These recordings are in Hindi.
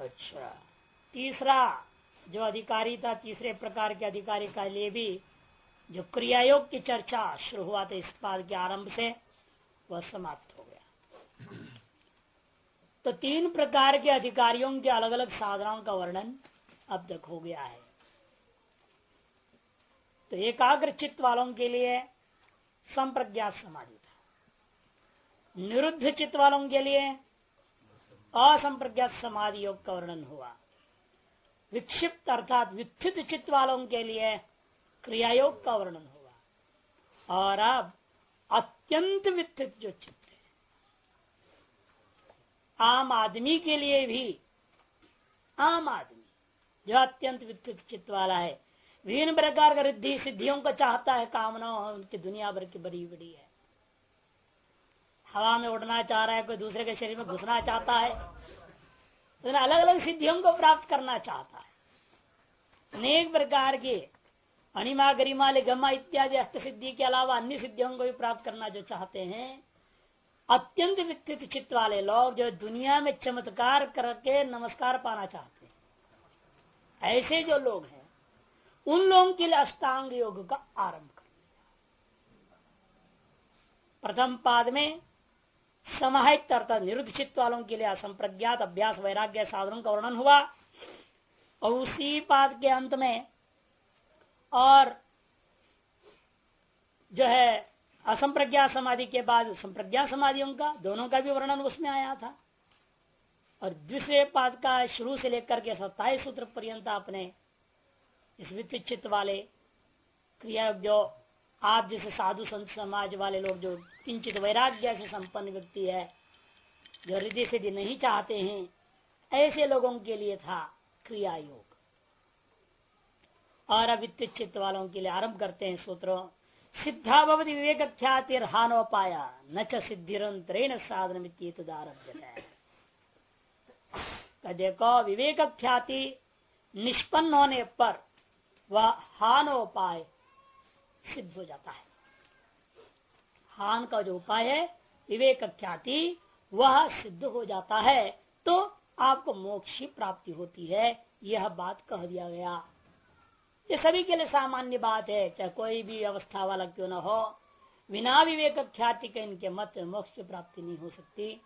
अच्छा। तीसरा, जो अधिकारी था, तीसरे प्रकार के अधिकारी का लिए भी जो क्रियायोग की चर्चा शुरू हुआ था इस पाद के आरंभ से, वह समाप्त हो गया। तो तीन प्रकार के अधिकारियों के अलग अलग साधनाओं का वर्णन अब तक हो गया है। तो एकाग्र चित्त वालों के लिए संप्रज्ञात समाधि था। निरुद्ध चित्त वालों के लिए असंप्रज्ञात समाधि योग का वर्णन हुआ। विक्षिप्त अर्थात वित्थित चित्त वालों के लिए क्रिया योग का वर्णन हुआ। और अब अत्यंत वित्थित जो चित्त है, आम आदमी के लिए भी, आम आदमी, जो अत्यंत वित्थित चित्त वाला है, विभिन्न प्रकार का रिद्धि सिद्धियों को चाहता है कामना उनकी दुनिया भर की बड़ी बड़ी है। हवा में उड़ना चाह रहा है, कोई दूसरे के शरीर में घुसना चाहता है तो अलग अलग सिद्धियों को प्राप्त करना चाहता है। अनेक प्रकार के अणिमा गरिमा गमा इत्यादि अष्ट सिद्धि के अलावा अन्य सिद्धियों को भी प्राप्त करना जो चाहते हैं, अत्यंत विकसित चित्त वाले लोग जो दुनिया में चमत्कार करके नमस्कार पाना चाहते हैं। ऐसे जो लोग हैं, उन लोगों के लिए अष्टांग योग का आरंभ कर प्रथम पाद में समाहित अर्थात निरुद्धित वालों के लिए असंप्रज्ञात अभ्यास वैराग्य साधनों का वर्णन हुआ। और उसी पाद के अंत में और जो है असंप्रज्ञा समाधि के बाद संप्रज्ञा समाधियों का दोनों का भी वर्णन उसमें आया था। और दूसरे पाद का शुरू से लेकर के सत्ताईस सूत्र पर्यंत आपने इस वित्त वाले क्रिया जो आप जैसे साधु संत समाज वाले लोग जो किंचित वैराग्य से संपन्न व्यक्ति है, जो हृदय सिद्धि नहीं चाहते हैं, ऐसे लोगों के लिए था क्रिया योग। और चित्त वालों के लिए आरंभ करते हैं सूत्रों। सिद्धा भवती विवेक ख्याति हानोपाया, न च साधन देखो विवेक ख्याति निष्पन्न होने पर वह हानोपाय सिद्ध हो जाता है। हान का जो उपाय है, विवेक ख्याति, वह सिद्ध हो जाता है। तो आपको मोक्ष प्राप्ति होती है, यह बात कह दिया गया। ये सभी के लिए सामान्य बात है, चाहे कोई भी अवस्था वाला क्यों न हो। बिना विवेक ख्याति के इनके मत मोक्ष की प्राप्ति नहीं हो सकती।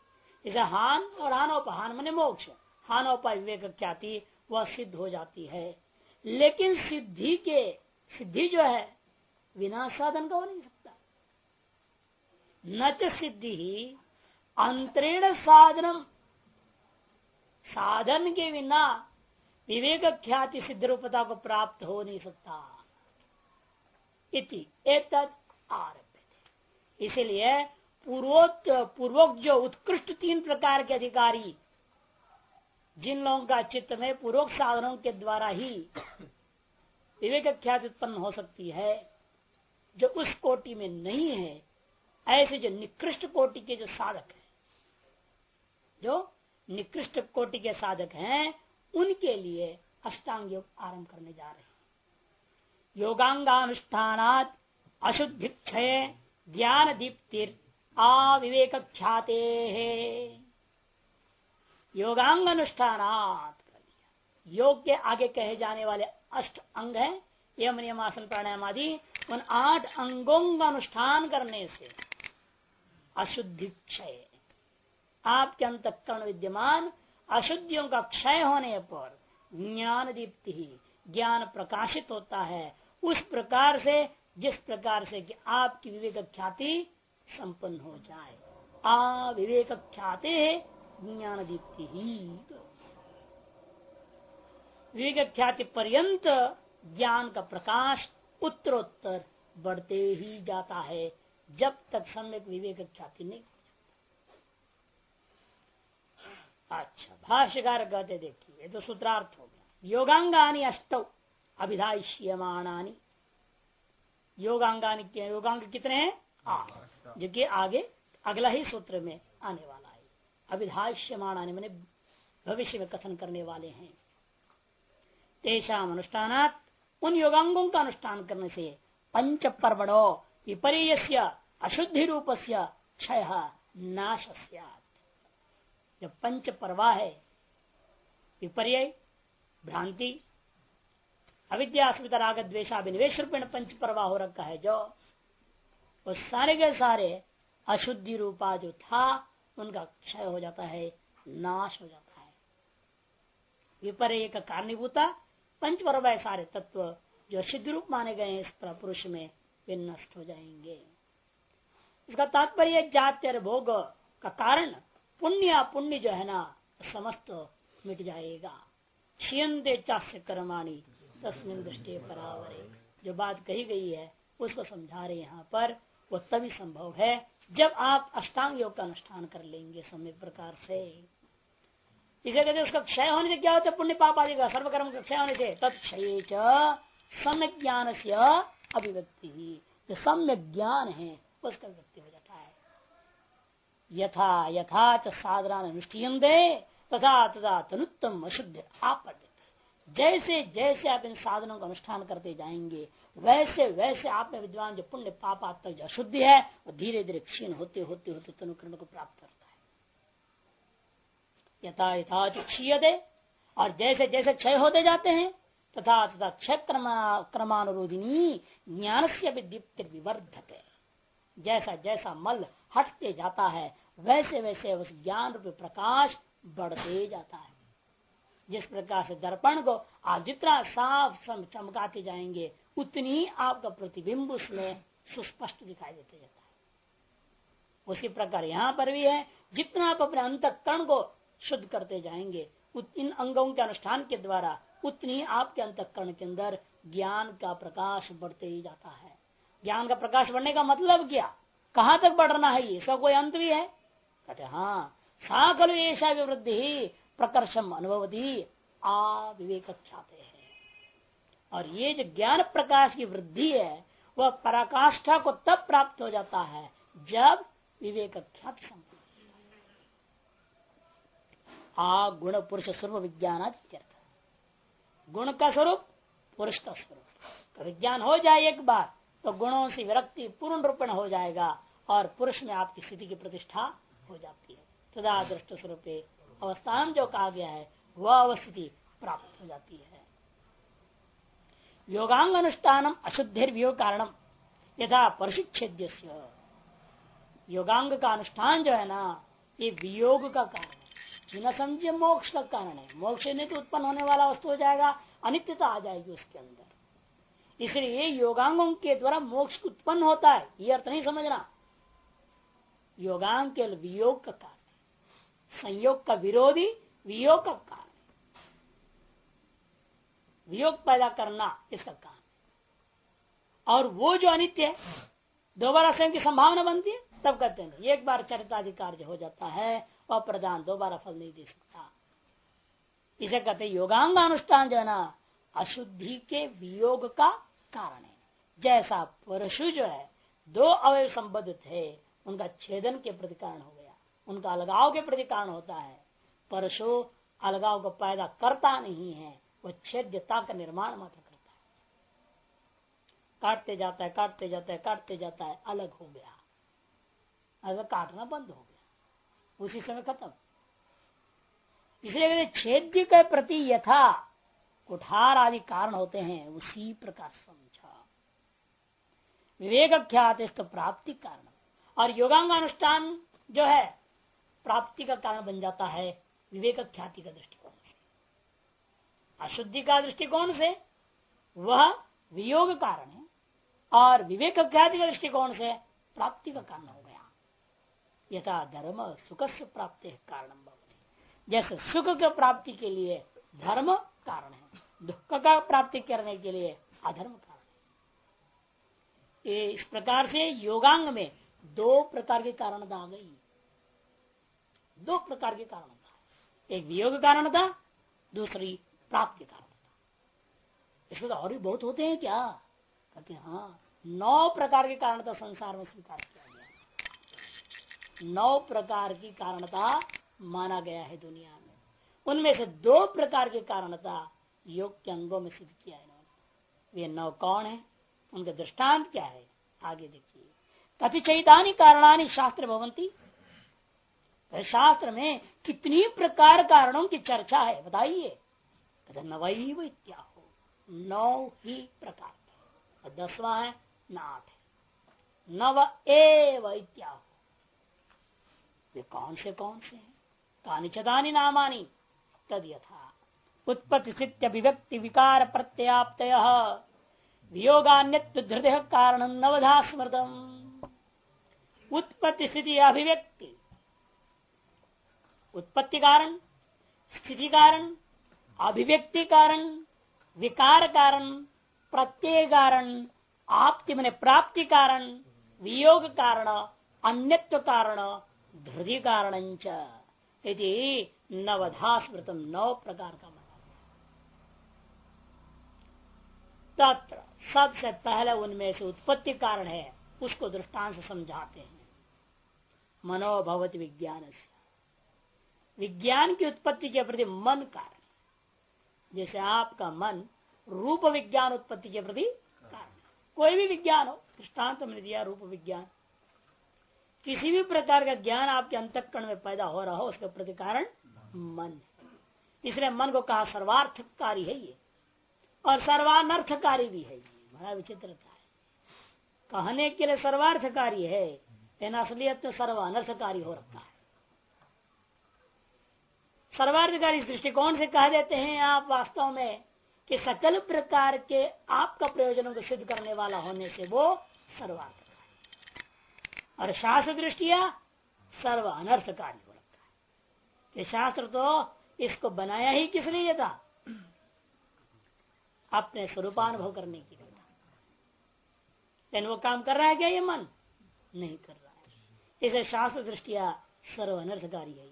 इसे हान और हानोपहान मने मोक्ष। हानोपा विवेक ख्याति, वह सिद्ध हो जाती है। लेकिन सिद्धि के, सिद्धि जो है बिना साधन का हो नहीं सकता। न च सिद्धि ही, अंतरेण साधनम। साधन के बिना विवेक ख्याति सिद्ध रूपता को प्राप्त हो नहीं सकता। इति आरभ्य इसलिए पूर्वोत्त पूर्वोक्त जो उत्कृष्ट तीन प्रकार के अधिकारी, जिन लोगों का चित्त में पूर्वक साधनों के द्वारा ही विवेक ख्याति उत्पन्न हो सकती है जो उस कोटि में नहीं है, ऐसे जो निकृष्ट कोटि के जो साधक हैं, जो निकृष्ट कोटि के साधक हैं, उनके लिए अष्टांग योग आरंभ करने जा रहे हैं। योगांगानुष्ठान अशुद्धि क्षय ज्ञान दीप्तिर अविवेक ख्याते योगांग अनुष्ठान योग के आगे कहे जाने वाले अष्ट अंग है, यम नियमासन प्राणायाम आदि उन आठ अंगों का अनुष्ठान करने से अशुद्धि क्षय। आपके अंतकरण विद्यमान, अशुद्धियों का क्षय होने पर ज्ञान दीप्ति ही ज्ञान प्रकाशित होता है। उस प्रकार से, जिस प्रकार से कि आपकी विवेक ख्याति संपन्न हो जाए। आ विवेक ख्याति ज्ञान दीप्ति ही। विवेक ख्याति पर्यंत ज्ञान का प्रकाश उत्तरोत्तर बढ़ते ही जाता है, जब तक सम्यक विवेक ख्याति नहीं अच्छा भाष्यकार कहते, देखिए, ये तो सूत्रार्थ हो गया। योगांगानी अष्ट अभिधाष्यमाणानी योगांगानी योगांग कितने हैं? आठ। जो कि आगे, अगला ही सूत्र में आने वाला है। अभिधाष्यमाणानी मैंने भविष्य में कथन करने वाले हैं। तेषाम अनुष्ठान उन योगांगों का अनुष्ठान करने से पंच पर्वणो विपर्य अशुद्धि रूप से क्षय नाश जो पंच परवा है, विपर्य, भ्रांति अविद्यास्मित राग द्वेशाभिनिवेश रूपेण पंच प्रवाह हो रखा है, जो वो सारे के सारे अशुद्धि रूपा जो था, उनका क्षय हो जाता है, नाश हो जाता है। विपर्य का कारणीभूता पंच पर्व सारे तत्व जो सिद्ध रूप माने गए इस पुरुष में, वे नष्ट हो जाएँगे। इसका तात्पर्य जात्य भोग का कारण पुण्य पुण्य जो है ना, समस्त मिट जाएगा। क्षीयते चास्य कर्माणी तस्मिन दृष्टि परावरे। जो बात कही गई है, उसको समझा रहे यहाँ पर, वो तभी संभव है जब आप अष्टांग योग का अनुष्ठान कर लेंगे समय प्रकार से। इसे कहते उसका क्षय होने से क्या होता है? पुण्य पाप आदि का, सर्वकर्म का क्षय होने से तत्क्षय सम्यक ज्ञान से अभिव्यक्ति। जो सम्यक ज्ञान है, उसका व्यक्ति हो जाता है। यथा यथा च साधना अनुष्ठीन दे तथा तथा तनुत्तम अशुद्ध आप जैसे जैसे आप इन साधनों का अनुष्ठान करते जाएँगे, वैसे वैसे आप में विद्वान जो पुण्य पाप तक जो अशुद्धि है, वो धीरे धीरे क्षीण होते होते होते तनुकरण को प्राप्त करता यथा यथा क्षीय दे और जैसे जैसे क्षय होते जाते हैं, तथा तथा क्षय क्रमानुरोधिनी ज्ञान से दीप्ति जैसा जैसा मल हटते जाता है, वैसे वैसे उस ज्ञान रूपी प्रकाश बढ़ते जाता है। जिस प्रकार से दर्पण को आप जितना साफ़ चमकाते जाएँगे, उतनी आपका प्रतिबिंब उसमें सुस्पष्ट दिखाई देते जाता है। उसी प्रकार यहाँ पर भी है, जितना आप अपने अंत कर्ण को शुद्ध करते जाएँगे। इन अंगों के अनुष्ठान के द्वारा उतनी आपके अंतकरण के अंदर ज्ञान का प्रकाश बढ़ते ही जाता है। ज्ञान का प्रकाश बढ़ने का मतलब क्या? कहाँ तक बढ़ना है ये? इसका कोई अंत भी है? कहते हाँ सा खलु ऐसा विवृद्धि, प्रकर्षम अनुभवती अविवेक ख्याते है। और ये जो ज्ञान प्रकाश की वृद्धि है, वह पराकाष्ठा को तब प्राप्त हो जाता है जब विवेक ख्यात संपूर्ण आ गुण पुरुष स्वरूप विज्ञान गुण का स्वरूप, पुरुष का स्वरूप। तो विज्ञान हो जाए एक बार तो गुणों से विरक्ति पूर्ण रूप हो जाएगा और पुरुष में आपकी स्थिति की प्रतिष्ठा हो जाती है। सदा दृष्ट स्वरूप अवस्थान जो कहा गया है, वह अवस्थिति प्राप्त हो जाती है। योगांग अनुष्ठानम अशुद्धि कारणम, यथा परिशिक्षेद्य योगांग का अनुष्ठान जो है ना, ये वियोग का कारण बिना समझे मोक्ष का कारण है। मोक्ष नहीं तो उत्पन्न होने वाला वस्तु हो जाएगा, अनित्यता आ जाएगी उसके अंदर। इसलिए योगांगों के द्वारा मोक्ष उत्पन्न होता है, ये अर्थ नहीं समझना। योगांग केवल वियोग का कारण संयोग का विरोधी वियोग का कारण वियोग पैदा करना इसका कारण और वो जो अनित्य है, दोबारा स्वयं की संभावना बनती है, तब कहते हैं। एक बार चरिताधिकार हो जाता है और प्रदान, दोबारा फल नहीं दे सकता। इसे कहते योगांग अनुष्ठान जो है ना, अशुद्धि के वियोग का कारण है। जैसा परशु जो है, दो अवय संबद्ध थे, उनका छेदन के प्रति कारण हो गया। उनका अलगाव के प्रति कारण होता है। परशु अलगाव को पैदा करता नहीं है, वो छेद्यता का निर्माण मात्र करता है। काटते जाता है, काटते जाता है, काटते जाता है, अलग हो गया। अगर काटना बंद हो गया। उसी समय खत्म। इसलिए छेद्य के प्रति यथा कुठार आदि कारण होते हैं, उसी प्रकार समझा विवेक ख्यात तो प्राप्ति कारण। और योगांग अनुष्ठान जो है, प्राप्ति का कारण बन जाता है विवेक ख्याति का दृष्टिकोण से। अशुद्धि का दृष्टिकोण से वह वियोग कारण है, और विवेक ख्याति का दृष्टिकोण से प्राप्ति का कारण हो गया। यथा धर्म सुख से प्राप्ति कारण जैसे सुख के प्राप्ति के लिए धर्म कारण है, दुख का प्राप्ति करने के लिए अधर्म कारण है। इस प्रकार से योगांग में दो प्रकार के कारण आ गई। दो प्रकार के कारण था। एक वियोग कारण था, दूसरी प्राप्ति कारण था। इसमें तो और भी बहुत होते हैं क्या? कहते हाँ नौ प्रकार के कारण था संसार में स्वीकार नौ प्रकार की कारणता माना गया है दुनिया में। उनमें से दो प्रकार के कारणता योग के अंगों में सिद्ध किया है इन्होंने। वे नौ कौन है? उनका दृष्टांत क्या है? आगे देखिए। कथि चैतानी कारणानी शास्त्र भवंती शास्त्र में कितनी प्रकार कारणों की चर्चा है, बताइए। नवई इत्या हो नौ ही प्रकार दसवा है न आठ है। नव एव इत्या हो ये कौन से कौन से हैं? कानी चदानी नामानी। तद यथा। उत्पत्ति स्थित अभिव्यक्ति विकार प्रत्याप्त वियोगान्यत कारण नवधा स्मृतम उत्पत्ति स्थिति अभिव्यक्ति उत्पत्ति कारण स्थिति कारण अभिव्यक्ति कारण विकार कारण प्रत्यय कारण आपति मैंने प्राप्ति कारण वियोग कारण अन्यत्व कारण धृति कारण नवधा स्मृतम नौ प्रकार का तत्र सबसे पहले उनमें से उत्पत्ति कारण है, उसको दृष्टांत समझाते हैं। मनोभवत विज्ञान से विज्ञान की उत्पत्ति के प्रति मन कारण जैसे आपका मन रूप विज्ञान उत्पत्ति के प्रति कारण कोई भी विज्ञान हो, दृष्टांत मैंने दिया रूप विज्ञान। किसी भी प्रकार का ज्ञान आपके अंतकरण में पैदा हो रहा हो, उसका प्रति कारण मन इसलिए मन को कहा सर्वार्थकारी है ये। और सर्वानर्थकारी भी है ये। बड़ा विचित्रता है। कहने के लिए सर्वार्थकारी है, लेकिन असलियत में सर्वानर्थकारी हो रखा है। सर्वार्थकारी दृष्टिकोण से कह देते हैं, आप वास्तव में कि सकल प्रकार के आपका प्रयोजनों को सिद्ध करने वाला होने से वो सर्वार्थकारी और शास्त्र दृष्टिया सर्व अनर्थ कार्य हो रखा है। कि शास्त्र तो इसको बनाया ही किस लिए था? अपने स्वरूपानुभव करने के लिए था। लेकिन वो काम कर रहा है क्या ये मन? नहीं कर रहा है। इसे शास्त्र दृष्टिया सर्व अनर्थकारी है।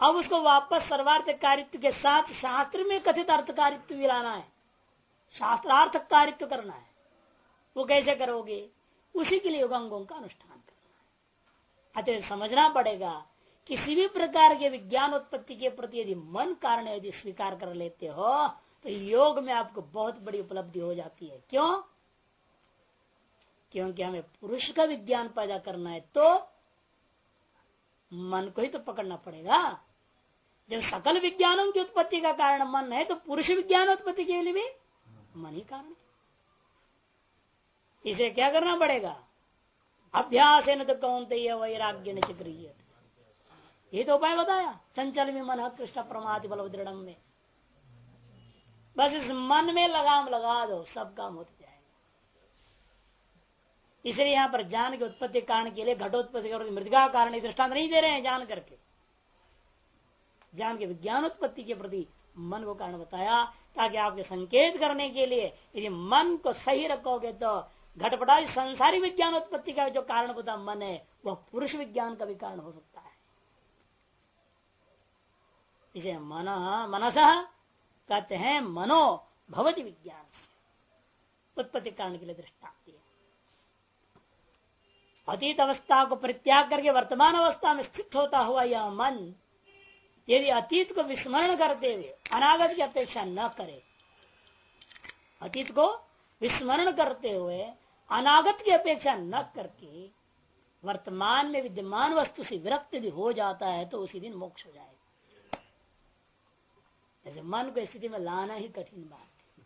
अब उसको वापस सर्वार्थ कारित्व के साथ शास्त्र में कथित अर्थकारित्व भी लाना है। शास्त्रार्थ कारित्व करना है। वो कैसे करोगे? उसी के लिए अंगों का अनुष्ठान करना है। अतः समझना पड़ेगा किसी भी प्रकार के विज्ञान उत्पत्ति के प्रति यदि मन कारण यदि स्वीकार कर लेते हो तो योग में आपको बहुत बड़ी उपलब्धि हो जाती है। क्यों? क्योंकि हमें पुरुष का विज्ञान पैदा करना है तो मन को ही तो पकड़ना पड़ेगा। जब सकल विज्ञानों की उत्पत्ति का कारण मन है तो पुरुष विज्ञान उत्पत्ति के लिए भी मन ही कारण इसे क्या करना पड़ेगा? अभ्यास है न तो कौन तय वैराग्य न चक्रिय ये तो उपाय बताया, चंचल में मन कृष्ण प्रमाद बल दृढ़ में। बस इस मन में लगाम लगा दो, सब काम होते जाएगा। इसलिए यहाँ पर जान के उत्पत्ति कारण के लिए घटोत्पत्ति मृतिका कारण दृष्टांत नहीं दे रहे हैं जान करके। जान के विज्ञान उत्पत्ति के प्रति मन को कारण बताया, ताकि आपके संकेत करने के लिए यदि मन को सही रखोगे तो घटपटा संसारी विज्ञान उत्पत्ति का जो कारण होता मन है, वह पुरुष विज्ञान का भी कारण हो सकता है। इसे मन, मनस कहते हैं मनो भवती विज्ञान। उत्पत्ति कारण के लिए दृष्टांत अतीत अवस्था को परित्याग करके वर्तमान अवस्था में स्थित होता हुआ यह मन, यदि अतीत को विस्मरण करते हुए अनागत की अपेक्षा न करे, अतीत को विस्मरण करते हुए, अनागत की अपेक्षा न करके वर्तमान में विद्यमान वस्तु से विरक्त भी हो जाता है तो उसी दिन मोक्ष हो जाएगा। ऐसे मन को स्थिति में लाना ही कठिन बात है।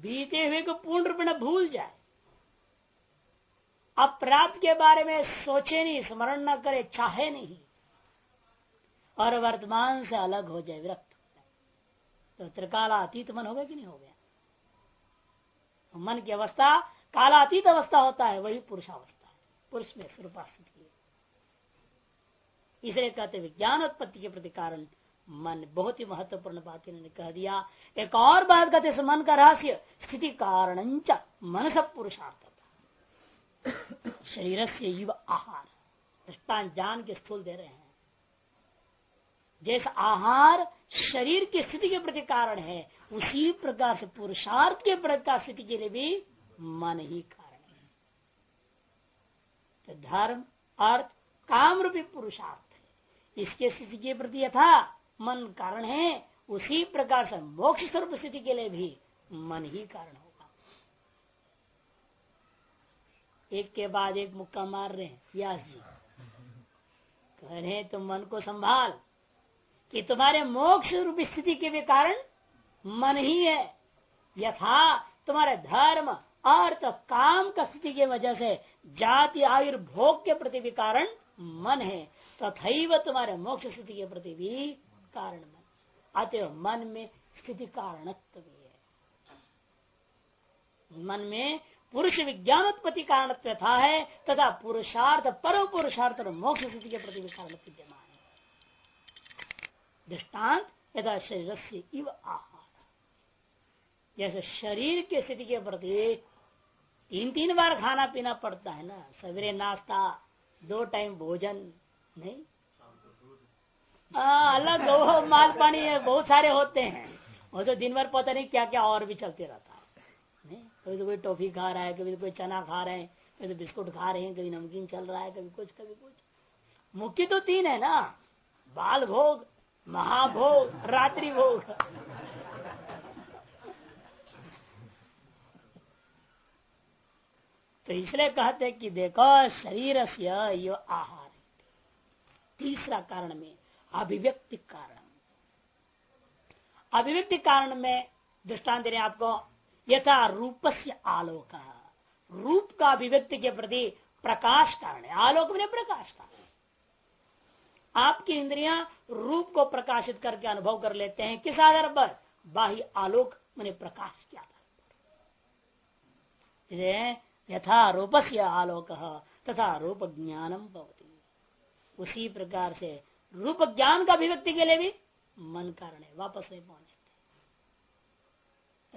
बीते हुए को पूर्ण रूप में भूल जाए। अपराध के बारे में सोचे नहीं, स्मरण न करे, चाहे नहीं। और वर्तमान से अलग हो जाए, विरक्त तो त्रिकाला अतीत मन होगा कि नहीं हो गया? मन की अवस्था कालातीत अवस्था होता है, वही पुरुषावस्था है। पुरुष में स्वरूपास्थिति इसलिए कहते विज्ञान उत्पत्ति के प्रति कारण मन बहुत ही महत्वपूर्ण बात इन्होंने कह दिया। एक और बात कहते इस मन का रहस्य, स्थिति कारण मन सब पुरुषार्थ शरीर से युव आहार। दृष्टान जान के स्थूल दे रहे हैं। जैसा आहार शरीर की स्थिति के प्रति कारण है, उसी प्रकार से पुरुषार्थ के प्रकार स्थिति के लिए भी मन ही कारण है। तो धर्म, अर्थ, काम रूपी पुरुषार्थ इसके स्थिति के प्रति यथा मन कारण है, उसी प्रकार से मोक्ष स्वरूप स्थिति के लिए भी मन ही कारण होगा। एक के बाद एक मुक्का मार रहे हैं, व्यास जी। कह रहे तुम मन को संभाल कि तुम्हारे मोक्ष रूप स्थिति के भी कारण मन ही है। यथा तुम्हारे धर्म, अर्थ, काम का स्थिति की वजह से जाति आयुर्भोग के प्रति भी कारण मन है। तथा तुम्हारे मोक्ष स्थिति के प्रति भी कारण मन। अतः मन में स्थिति कारणत्व भी है। मन में पुरुष विज्ञान उत्पत्ति कारण था है, तथा पुरुषार्थ परम पुरुषार्थ और मोक्ष स्थिति के प्रति भी कारण विद्यमान दृष्टांत यथा शरीर से इव आहार। जैसे शरीर के स्थिति के प्रति तीन तीन बार खाना पीना पड़ता है ना? सवेरे नाश्ता, दो टाइम भोजन, नहीं? अलग माल पानी बहुत सारे होते हैं। वो तो दिन भर पता नहीं क्या क्या और भी चलते रहता है, नहीं? कभी तो कोई टॉफी खा रहा है, कभी तो कोई चना खा रहे हैं, कभी तो बिस्कुट खा रहे हैं, कभी नमकीन चल रहा है, कभी कुछ कभी कुछ। मुख्य तो तीन है ना? बाल भोग महाभोग रात्रि भोग तो इसलिए कहते कि देखो शरीर से यो आहार तीसरा कारण में अभिव्यक्ति कारण। अभिव्यक्ति कारण में दृष्टांत देने आपको, यथा रूप से आलोक। रूप का अभिव्यक्ति के प्रति प्रकाश कारण है। आलोक में प्रकाश कारण। आपकी इंद्रियाँ रूप को प्रकाशित करके अनुभव कर लेते हैं। किस आधार पर? बाह्य आलोक, मैंने प्रकाश के आधार पर यथा रूप से आलोक, तथा रूप ज्ञानम भवती। उसी प्रकार से रूप ज्ञान का अभिव्यक्ति के लिए भी मन कारण है, वापस नहीं पहुँचते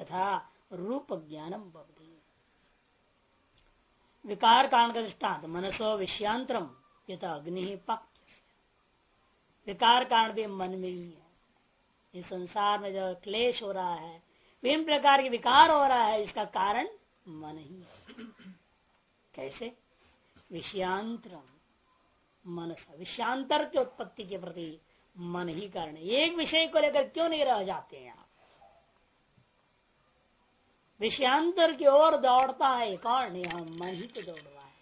तथा रूप ज्ञानम भवती। विकार कारण का दृष्टांत मनसो विषयांतरम यथा अग्नि पक विकार कारण भी मन में ही है। इस संसार में जो क्लेश हो रहा है, विभिन्न प्रकार के विकार हो रहा है, इसका कारण मन ही है। कैसे? विषयांतरम। मनस विषयांतर के उत्पत्ति के प्रति मन ही कारण है। एक विषय को लेकर क्यों नहीं रह जाते हैं आप? विषयांतर की ओर दौड़ता है कौन यहाँ मन ही तो दौड़ रहा है।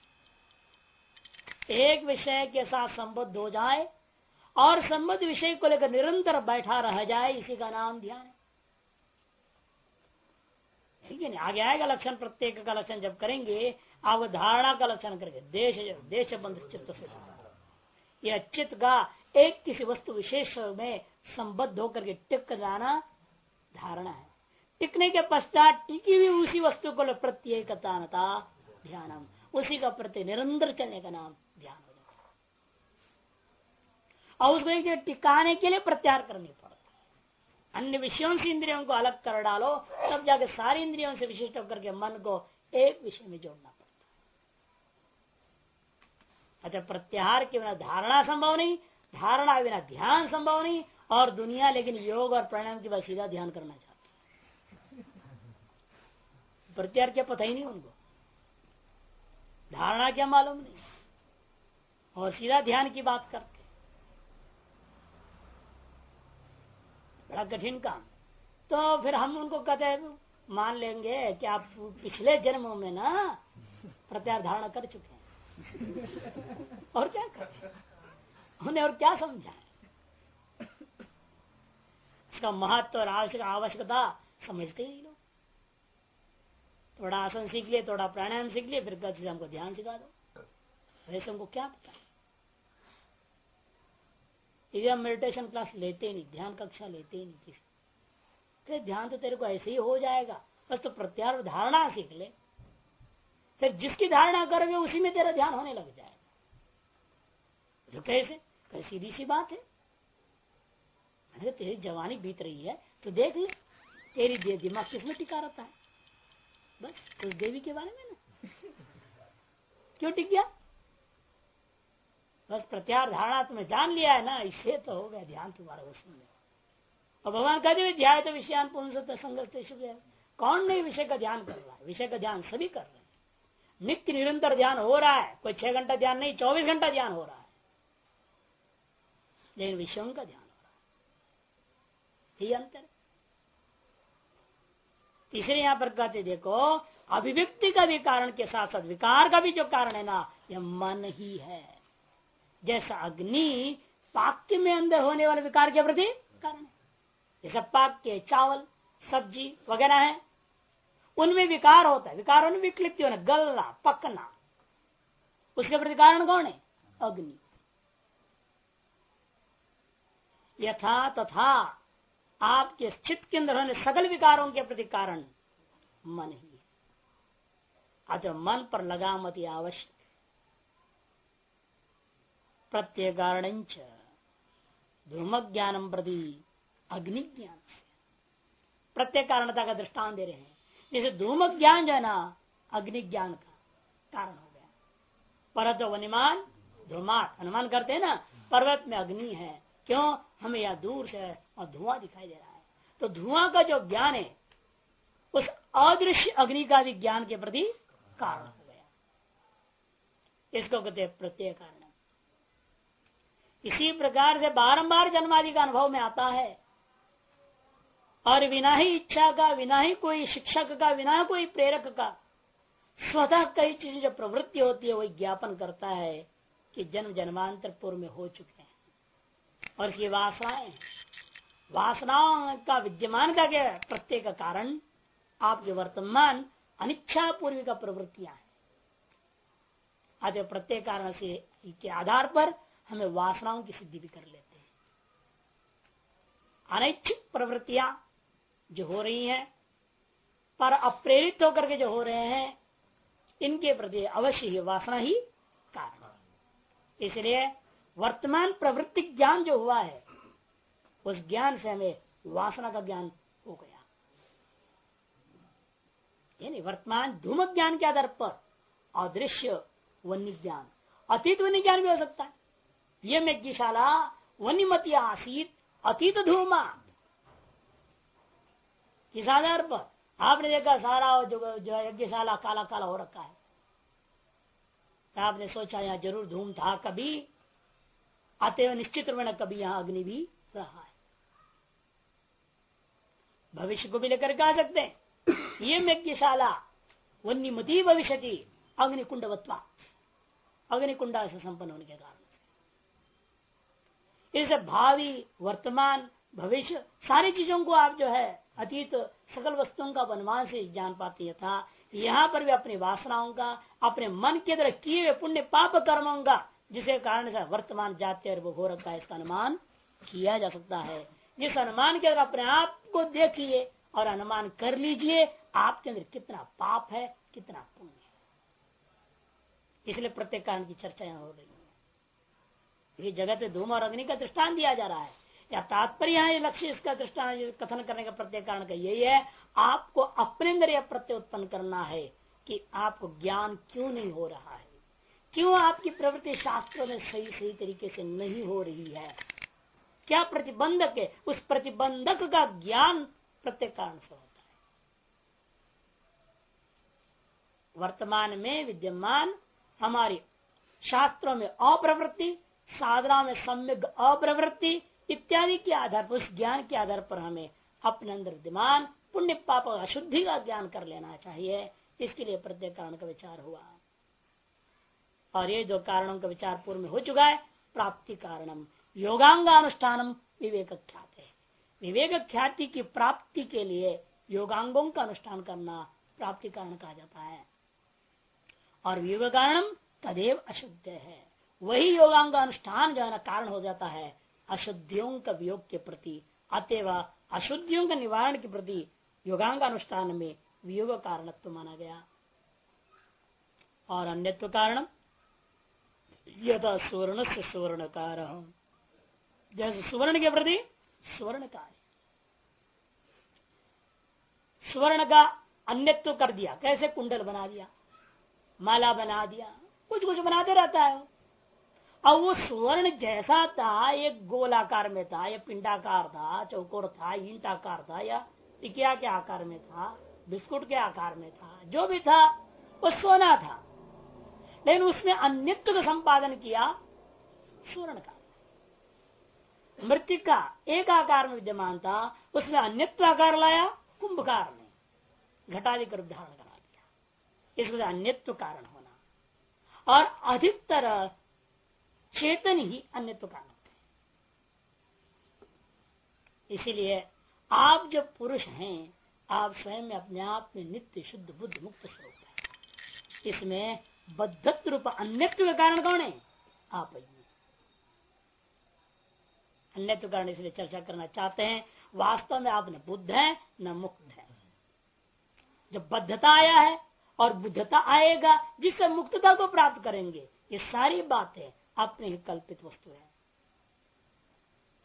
एक विषय के साथ संबद्ध हो जाए और संबद्ध विषय को लेकर निरंतर बैठा रह जाए, इसी का नाम ध्यान ठीक है, आगे आएगा लक्षण, प्रत्येक का लक्षण जब करेंगे आप धारणा का लक्षण करेंगे, देश देश बंध चित्त से यह चित्त का एक किसी वस्तु विशेष में संबद्ध होकर के टिक जाना धारणा है। टिकने के पश्चात टिकी हुई उसी वस्तु को प्रत्येक ध्यानम। उसी का प्रति निरंतर चलने का नाम ध्यान। और उसको टिकाने के लिए प्रत्यार करनी पड़ती अन्य विषयों से इंद्रियों को अलग कर डालो, तब जाके सारी इंद्रियों से विशिष्ट होकर के मन को एक विषय में जोड़ना पड़ता अच्छा प्रत्याहार के बिना धारणा संभव नहीं, धारणा बिना ध्यान संभव नहीं, और दुनिया लेकिन योग और प्राणायाम के बाद सीधा ध्यान करना चाहती प्रत्यार क्या पता ही नहीं उनको। धारणा क्या मालूम नहीं। और सीधा ध्यान की बात करते बड़ा कठिन काम। तो फिर हम उनको कहते हैं, मान लेंगे कि आप पिछले जन्मों में ना प्रत्यार धारणा कर चुके हैं। और क्या कर? उन्हें और क्या समझाए? इसका महत्व और आवश्यक आवश्यकता समझते ही लोग। थोड़ा आसन सीख लिए, थोड़ा प्राणायाम सीख लिए, फिर कहते हमको ध्यान सिखा दो। वैसे हमको क्या पता यदि हम मेडिटेशन क्लास लेते नहीं, ध्यान कक्षा लेते नहीं किसी। तो ध्यान तो तेरे को ऐसे ही हो जाएगा। बस तो प्रत्यार धारणा सीख ले। फिर जिसकी धारणा करोगे, उसी में तेरा ध्यान होने लग जाएगा। तो कैसे? कैसे सीधी सी बात है। मैंने तेरी जवानी बीत रही है तो देख ले। तेरी दिमाग किसमें टिका रहता है? बस, उस देवी के बारे में ना। क्यों टिक गया? बस प्रत्यार धारणा तुम्हें जान लिया है ना इसे तो हो गया ध्यान तुम्हारा उसमें और भगवान कहते हुए ध्यान तो विषयान संघर्ष कौन नहीं विषय का ध्यान कर रहा है? विषय का ध्यान सभी कर रहे हैं। नित्य निरंतर ध्यान हो रहा है, कोई छह घंटा ध्यान नहीं, चौबीस घंटा ध्यान हो रहा है। लेकिन विषयों का ध्यान हो रहा है। यही अंतर इसलिए यहाँ पर कहते देखो, अभिव्यक्ति का भी कारण के साथ साथ विकार का भी जो कारण है ना, यह मन ही है। जैसा अग्नि पाक्य में अंदर होने वाले विकार के प्रति कारण है। जैसा पाक्य चावल, सब्ज़ी वगैरह है। उनमें विकार होता है। विकार विकलिप्ति होना, गलना, पकना। उसके प्रति कारण कौन है? अग्नि। यथा तथा आपके चित्त के अंदर होने सकल विकारों के प्रति कारण मन ही है। अतः मन पर लगा मत आवश्यक प्रत्येक कारण धूम ज्ञानम प्रति अग्नि ज्ञान प्रत्येक कारणता का दृष्टान दे रहे। हैं जैसे धूम ज्ञान जो है ना अग्नि ज्ञान का कारण हो गया। परत वनिमान, धूमात अनुमान करते हैं ना, पर्वत में अग्नि है। क्यों? हमें यह दूर से और धुआँ दिखाई दे रहा है। तो धुआँ का जो ज्ञान है, उस अदृश्य अग्नि का भी ज्ञान के प्रति कारण हो गया। इसको कहते प्रत्येक कारण इसी प्रकार से बारंबार जन्मादि का अनुभव में आता है। और बिना ही इच्छा का, बिना ही कोई शिक्षक का, बिना कोई प्रेरक का, स्वतः कई चीज़ जो प्रवृत्ति होती है, वही ज्ञापन करता है कि जन्म जन्मांतर पूर्व में हो चुके हैं। और इसकी वासनाएँ, वासनाओं का विद्यमान का क्या प्रत्येक कारण आपके वर्तमान अनिच्छा पूर्वी का प्रवृत्तियाँ हैं। आज प्रत्येक कारण से के आधार पर हमें वासनाओं की सिद्धि भी कर लेते हैं। अनैच्छिक प्रवृत्तियाँ जो हो रही हैं, पर अप्रेरित होकर के जो हो रहे हैं, इनके प्रति अवश्य ही वासना ही कारण इसलिए वर्तमान प्रवृत्ति ज्ञान जो हुआ है, उस ज्ञान से हमें वासना का ज्ञान हो गया। यानी वर्तमान धूम ज्ञान के आधार पर अदृश्य वन्य ज्ञान अतीत वन्य ज्ञान भी हो सकता है। ये यज्ञशाला वन्यमती आसीत, अतीत धूमा। इस आधार पर आपने देखा सारा जो जो यज्ञशाला काला काला हो रखा है। आपने सोचा, यहाँ ज़रूर धूम था, कभी हुए निश्चित रूप कभी यहाँ अग्नि भी रहा है। भविष्य को भी लेकर कह सकते हैं। ये यज्ञशाला वन्यमती भविष्य अग्निकुंडवत्वा। अग्निकुंडा से संपन्न होने के कारण। इस भावी वर्तमान भविष्य, सारी चीज़ों को आप जो है, अतीत सकल वस्तुओं का अनुमान से जान पाते था यहाँ पर भी अपनी वासनाओं का, अपने मन के द्वारा किए हुए पुण्य पाप कर्मों का, जिसके कारण से वर्तमान जाति और हो रखा है इसका अनुमान किया जा सकता है। जिस अनुमान के अंदर अपने आप को देखिए और अनुमान कर लीजिए, आपके अंदर कितना पाप है, कितना पुण्य है। इसलिए प्रत्येक कारण की चर्चा हो रही है। ये जगत धूम और अग्नि का दृष्टान दिया जा रहा है। या तात्पर्य है लक्ष्य इसका दृष्टान कथन करने का प्रत्येक कारण का यही है, आपको अपने अंदर यह प्रत्यय उत्पन्न करना है कि आपको ज्ञान क्यों नहीं हो रहा है? क्यों आपकी प्रवृत्ति शास्त्रों में सही सही तरीके से नहीं हो रही है? क्या प्रतिबंधक है? उस प्रतिबंधक का ज्ञान प्रत्येक कारण से होता है। वर्तमान में विद्यमान, हमारी शास्त्रों में अप्रवृत्ति साधना में सम्यक अप्रवृत्ति इत्यादि के आधार पर, उस ज्ञान के आधार पर हमें अपने अंदर विद्यमान पुण्य पाप अशुद्धि का ज्ञान कर लेना चाहिए। इसके लिए प्रत्येक कारण का विचार हुआ। और ये जो कारणों का विचार पूर्व में हो चुका है, प्राप्ति कारणम योगांग योगांगानुष्ठानम विवेक ख्याति विवेक ख्याति की प्राप्ति के लिए योगांगों का अनुष्ठान करना प्राप्ति कारण कहा जाता है। और वियोग कारणम तदेव अशुद्ध है। वही योगांग अनुष्ठान जो है ना कारण हो जाता है। अशुद्धियों का वियोग के प्रति, अतएव अशुद्धियों के निवारण के प्रति योगांग अनुष्ठान में वियोग कारणत्व माना गया। और अन्यत्व कारण यदा सुवर्ण से सुवर्ण कार जैसे सुवर्ण के प्रति सुवर्ण कार्य सुवर्ण का अन्यत्व कर दिया, कैसे कुंडल बना दिया, माला बना दिया कुछ कुछ बनाते रहता है अब वो स्वर्ण जैसा था एक गोलाकार में था, या पिंडाकार था, चौकोर था ईंटाकार था, या टिकिया के आकार में था, बिस्कुट के आकार में था, जो भी था, वो सोना था। लेकिन उसमें अन्यत्व का संपादन किया, स्वर्ण का। मृतिका एक आकार में विद्यमान था, उसमें अन्यत्व आकार लाया, कुंभकार ने। घटादि कर धारण करा दिया। इसलिए अन्यत्व कारण होना। और अधिकतर चेतन ही अन्यत्व कारण होते हैं। इसीलिए आप जब पुरुष हैं, आप स्वयं अपने आप में नित्य शुद्ध, बुद्ध मुक्त स्वरूप है। इसमें बद्धत्व रूप अन्यत्व का कारण कौन है? आप ही अन्यत्व कारण इसलिए चर्चा करना चाहते हैं, वास्तव में आप न बुद्ध है, न मुक्त है। जब बद्धता आया है और बुद्धता आएगा, जिससे मुक्तता को प्राप्त करेंगे, ये सारी बातें अपने ही कल्पित वस्तु है।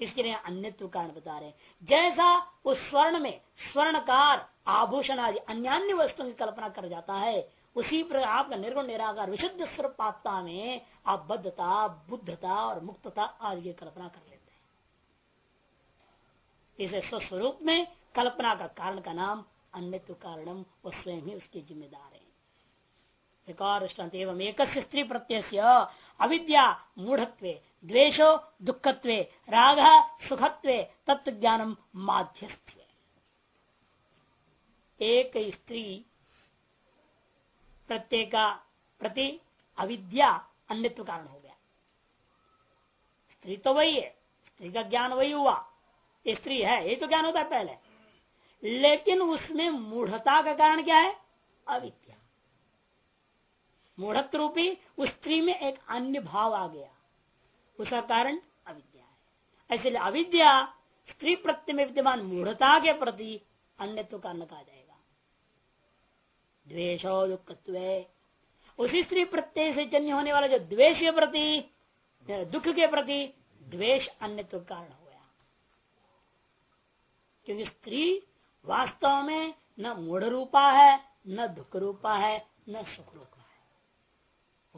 इसके लिए अन्यत्व कारण बता रहे जैसा उस स्वर्ण में स्वर्णकार आभूषण आदि अन्य वस्तुओं की कल्पना कर जाता है, उसी प्रकार आपका निर्गुण, निराकार, विशुद्ध स्वरूपात्ता में आप बद्धता, बुद्धता और मुक्तता आदि की कल्पना कर लेते हैं। इसे स्वस्वरूप में कल्पना का कारण का नाम अन्यत्व कारणम वो स्वयं ही उसके जिम्मेदार है। एक और एवं एक स्त्री प्रत्यय अविद्या, मूढ़त्व, द्वेषो, दुखत्व, राग, सुखत्व तत्व ज्ञानम माध्यस्थ एक स्त्री प्रत्येका प्रति अविद्या अन्यत्व कारण हो गया। स्त्री तो वही है, स्त्री का ज्ञान वही हुआ। स्त्री है, ये तो ज्ञान होता है पहले। लेकिन उसमें मूढ़ता का कारण क्या है? अविद्या। मूढ़त्व रूपी उस स्त्री में एक अन्य भाव आ गया। उसका कारण अविद्या है। ऐसे अविद्या स्त्री प्रत्यय में विद्यमान मूढ़ता के प्रति अन्य तो कारण कहा जाएगा। द्वेश दुख उसी स्त्री प्रत्यय से जन्य होने वाला जो द्वेष के प्रति, दुख के प्रति द्वेष अन्य तो कारण हो गया। क्योंकि स्त्री वास्तव में न मूढ़ रूपा है, न दुख रूपा है, न सुख रूपा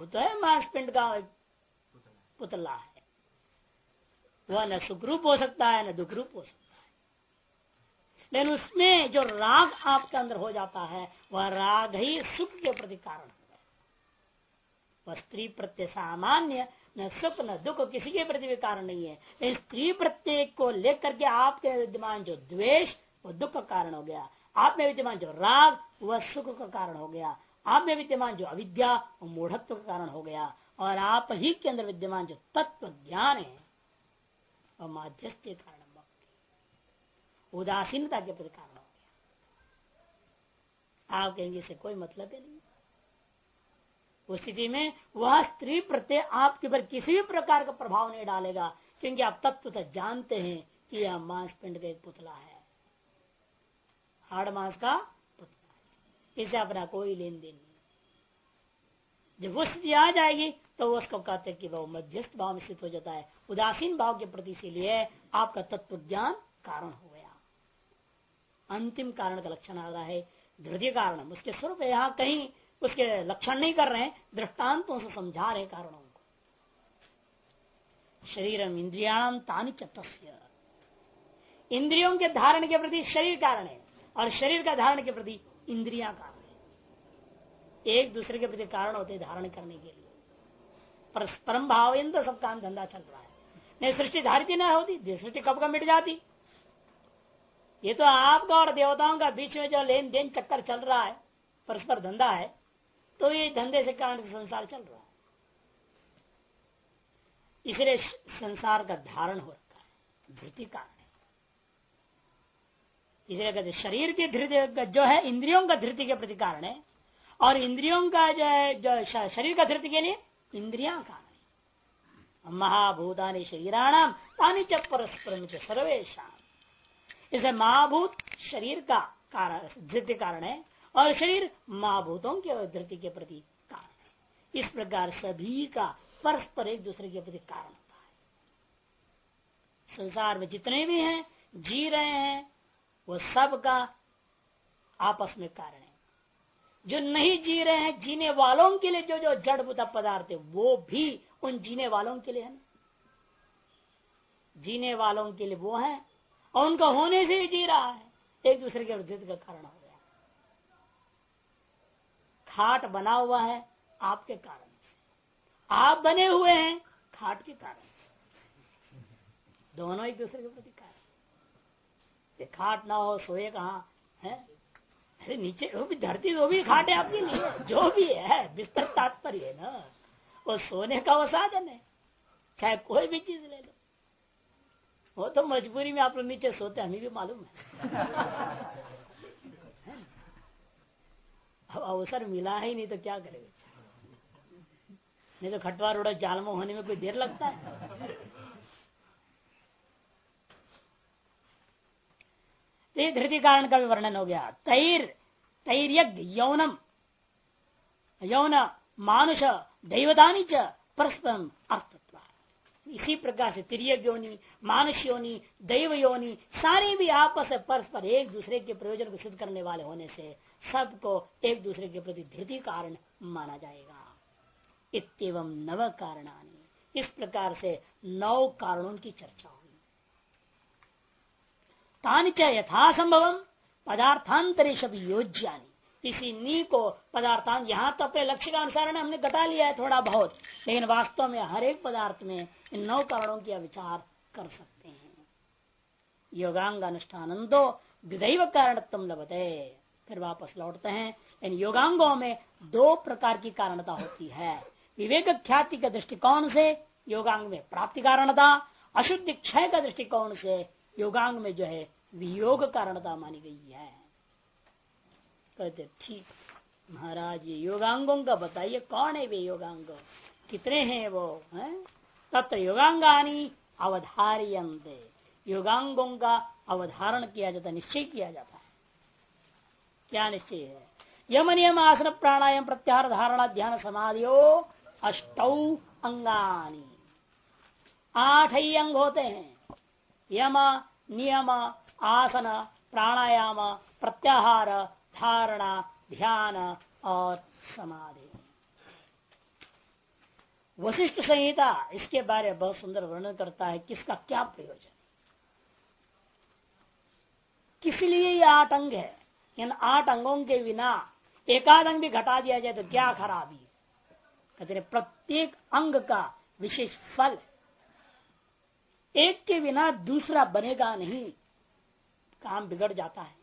वो तो है मांसपिंड का पुतला है। वह न सुखरूप हो सकता है, न दुख रूप हो सकता है। लेकिन उसमें जो राग आपके अंदर हो जाता है, वह राग ही सुख के प्रति कारण है। वह स्त्री प्रत्यय सामान्य, न सुख, न दुख किसी के प्रति भी कारण नहीं है। लेकिन स्त्री प्रत्यय को लेकर के आपके विद्यमान जो द्वेष, वो दुख का कारण हो गया। आप में विद्यमान जो राग, वह सुख का कारण हो गया। आप में विद्यमान जो अविद्या मूढ़त्व का कारण हो गया और आप ही के अंदर विद्यमान जो तत्व ज्ञान है और माध्यस्थ के कारण उदासीनता के प्रति कारण हो गया। आप कहेंगे, इसे कोई मतलब ही नहीं उस स्थिति में वह स्त्री प्रत्यय आपके ऊपर किसी भी प्रकार का प्रभाव नहीं डालेगा, क्योंकि आप तत्व तक जानते हैं कि यह मांस पिंड का एक पुतला है। हाड़ मांस का है इसे अपना कोई लेन देन नहीं। जब वो स्थिति आ जाएगी तो वो उसको कहते कि वह मध्यस्थ भाव में स्थित हो जाता है। उदासीन भाव के प्रति इसीलिए आपका तत्व ज्ञान कारण हो गया। अंतिम कारण का लक्षण आ रहा है धृदय कारण। उसके स्वरूप यहाँ कहीं उसके लक्षण नहीं कर रहे हैं दृष्टान्तों से समझा रहे कारणों को। शरीरम इंद्रियाण तानी चतस्य इंद्रियों के धारण के प्रति शरीर कारण है, और शरीर का धारण के प्रति इंद्रिया कारण है। एक दूसरे के प्रति कारण होते धारण करने के लिए। परस्परम भाव तो सब काम धंधा चल रहा है। नहीं, सृष्टि धारित न होती सृष्टि कब का मिट जाती? ये तो आपका और देवताओं का बीच में जो लेन देन चक्कर चल रहा है, परस्पर धंधा है तो ये धंधे से कारण संसार चल रहा है। इसलिए संसार का धारण हो रखा है, धृति कारण। इसलिए कहते शरीर की धृति जो है, इंद्रियों का धृति के प्रति कारण है। और इंद्रियों का जो है, जो शरीर का धृति के लिए इंद्रिया कारण महाभूतानि शरीराणाम तानी च परस्पर सर्वेशा इसे महाभूत शरीर का कारण, धृति कारण है, और शरीर महाभूतों के धृति के प्रति कारण है। इस प्रकार सभी का परस्पर एक दूसरे के प्रति कारण होता है। संसार में जितने भी हैं, जी रहे हैं वो सब का आपस में कारण है। जो नहीं जी रहे हैं, जीने वालों के लिए जो जो जड़ बुता पदार्थ है, वो भी उन जीने वालों के लिए है। ना जीने वालों के लिए वो है, और उनका होने से ही जी रहा है। एक दूसरे के वृद्ध का कारण हो गया। खाट बना हुआ है आपके कारण से। आप बने हुए हैं, खाट के कारण दोनों एक दूसरे के प्रति कारण। खाट ना हो, सोए कहा? है? जैसे नीचे वो भी धरती, वो भी खाट है आपके लिए जो भी है, बिस्तर तात्पर्य है ना। वो सोने का वो साधन है। चाहे कोई भी चीज़ ले लो। वो तो मजबूरी में आप लोग नीचे सोते हमें भी मालूम है। अब अवसर मिला ही नहीं तो क्या करे नहीं तो खटवा रोड़ा जालमो होने में कोई देर लगता है। तो ये धृति कारण का भी वर्णन हो गया। तैर, तैर्यज्ञ, यौनम। यौन मानुष दैवदानी च परस्परम अर्थत्व इसी प्रकार से तिरक योनि मानुष योनि दैव योनि सारे भी आपस परस्पर एक दूसरे के प्रयोजन को सिद्ध करने वाले होने से सबको एक दूसरे के प्रति धृति कारण माना जाएगा। इतम नव कारणानी। इस प्रकार से नौ कारणों की चर्चा तानी च यथासंभव पदार्थांतरेश योज्यानी इसी नी को पदार्थांत यहाँ तो अपने लक्ष्य का अनुसार हमने घटा लिया है थोड़ा बहुत। लेकिन वास्तव में हर एक पदार्थ में इन नौ कारणों की विचार कर सकते हैं। योगांग अनुष्ठान तो विदैव कारणत्म लभते। फिर वापस लौटते हैं। इन योगांगों में दो प्रकार की कारणता होती है। विवेक ख्याति के दृष्टिकोण से योगांग में प्राप्ति कारणता, अशुद्धि क्षय का दृष्टिकोण से योगांग में जो है, वियोग कारणता मानी गई है। कहते, ठीक, महाराज, ये योगांगों का बताइए, कौन है वे योगांग? कितने हैं वो, है? तत्र योगांगानी अवधारियंते योगांगों का अवधारण किया जाता, निश्चय किया जाता है। क्या निश्चय है? यम नियम आसन प्राणायाम प्रत्याहार धारणा ध्यान समाधियो अष्टौ अंगानी। आठ ही अंग होते हैं। यम, नियम, आसन, प्राणायाम, प्रत्याहार, धारणा, ध्यान और समाधि। वशिष्ठ संहिता इसके बारे में बहुत सुंदर वर्णन करता है, किसका क्या प्रयोजन? किस लिए ये आठ अंग है? इन आठ अंगों के बिना एकाध अंग भी घटा दिया जाए तो क्या खराबी है? कहते प्रत्येक अंग का विशेष फल एक के बिना दूसरा बनेगा नहीं। काम बिगड़ जाता है।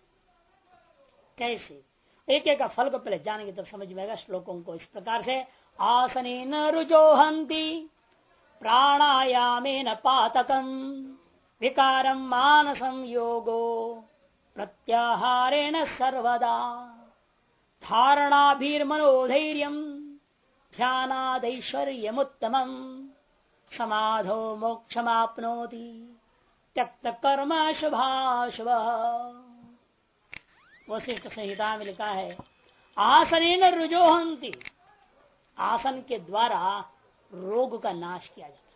कैसे? एक एक का फल को पहले जानेंगे तब समझ में आएगा श्लोकों को। इस प्रकार से, आसने न रुजोहंती प्राणायामे न पातकम विकारम मानसम योगो, प्रत्याहारेण सर्वदा धारणा भी धारणाभिर्मनोधैर्य ध्यानादैश्वर्यमुत्तम समाधो मोक्षमाप्नोति। त्यक्त कर्म शुभाशुभ वशिष्ठ संहिता में लिखा है आसन रुजोहंती आसन के द्वारा रोग का नाश किया जाता है।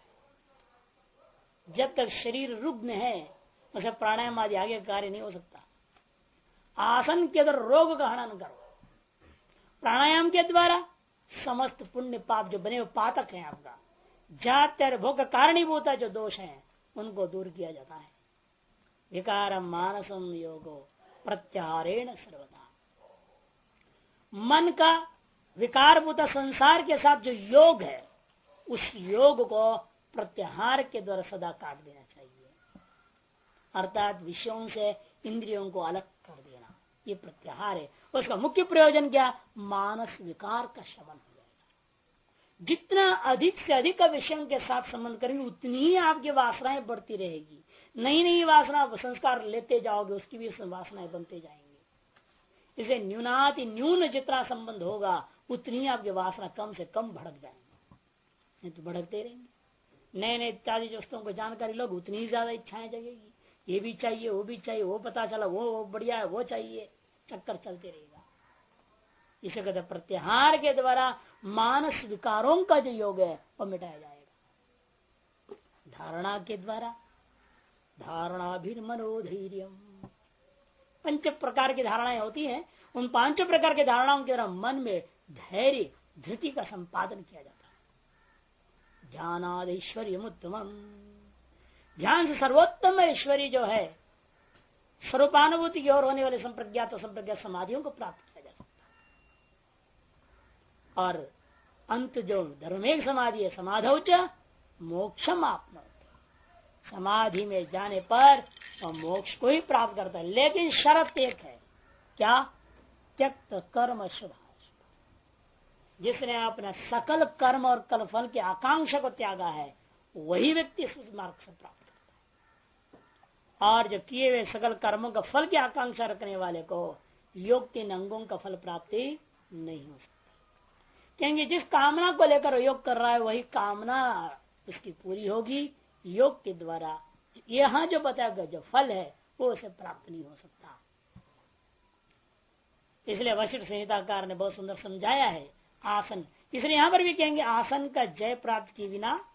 जब तक शरीर रुग्ण है, उसे प्राणायाम आदि आगे कार्य नहीं हो सकता। आसन के अंदर रोग का हनन करो। प्राणायाम के द्वारा समस्त पुण्य पाप जो बने हुए पातक हैं आपका जात और भोग कारणीभूत जो दोष है, उनको दूर किया जाता है। विकारम मानसम योगो प्रत्याहारेण सर्वदा। मन का विकार विकारभूत संसार के साथ जो योग है, उस योग को प्रत्याहार के द्वारा सदा काट देना चाहिए। अर्थात विषयों से इंद्रियों को अलग कर देना, ये प्रत्याहार है। उसका मुख्य प्रयोजन क्या? मानस विकार का शमन जितना अधिक से अधिक विषयों के साथ संबंध करेंगे, उतनी ही आपकी वासनाएँ बढ़ती रहेगी। नई नई वासना संस्कार लेते जाओगे, उसकी भी वासनाएँ बनते जाएँगे। इसे न्यूनाति न्यून जितना संबंध होगा, उतनी आपकी वासना कम से कम भड़क जाएँगे। नहीं तो भड़कते रहेंगे। नए नए इत्यादि वस्तुओं को जानकारी लोग, उतनी ही ज़्यादा इच्छाएँ जगेगी। ये भी चाहिए, वो भी चाहिए, वो पता चला वो वो बढ़िया है, वो चाहिए। चक्कर चलते रहेगा। इसे कहते प्रत्याहार के द्वारा मानस विकारों का जो योग है वो मिटाया जाएगा। धारणा के द्वारा धारणा भी मनोधैर्य पंच प्रकार की धारणाएँ होती हैं, उन पाँच प्रकार की धारणाओं के द्वारा मन में धैर्य, धृति का संपादन किया जाता है। ध्यानाद ऐश्वर्य उत्तम ध्यान से सर्वोत्तम ऐश्वर्य जो है, स्वरूपानुभूति की ओर होने वाले संप्रज्ञात संप्रज्ञात समाधियों को प्राप्त और अंत जो धर्मेक समाधि है समाधौच मोक्षम आपनो समाधि में जाने पर वह मोक्ष को ही प्राप्त करता है, लेकिन शर्त एक है। क्या? त्यक्त कर्म शुभ। जिसने अपना सकल कर्म और कल फल की आकांक्षा को त्यागा है, वही व्यक्ति इस मार्ग से प्राप्त करता है। और जो किए हुए सकल कर्मों का फल की आकांक्षा रखने वाले को योग तीन अंगों का फल प्राप्ति नहीं हो सकती। क्योंकि जिस कामना को लेकर योग कर रहा है, वही कामना उसकी पूरी होगी योग के द्वारा। यहाँ जो बताया गया, जो फल है, वो उसे प्राप्त नहीं हो सकता। इसलिए वशिष्ठ संहिताकार ने बहुत सुंदर समझाया है, आसन। इसलिए यहाँ पर भी कहेंगे, आसन का जय प्राप्त किए बिना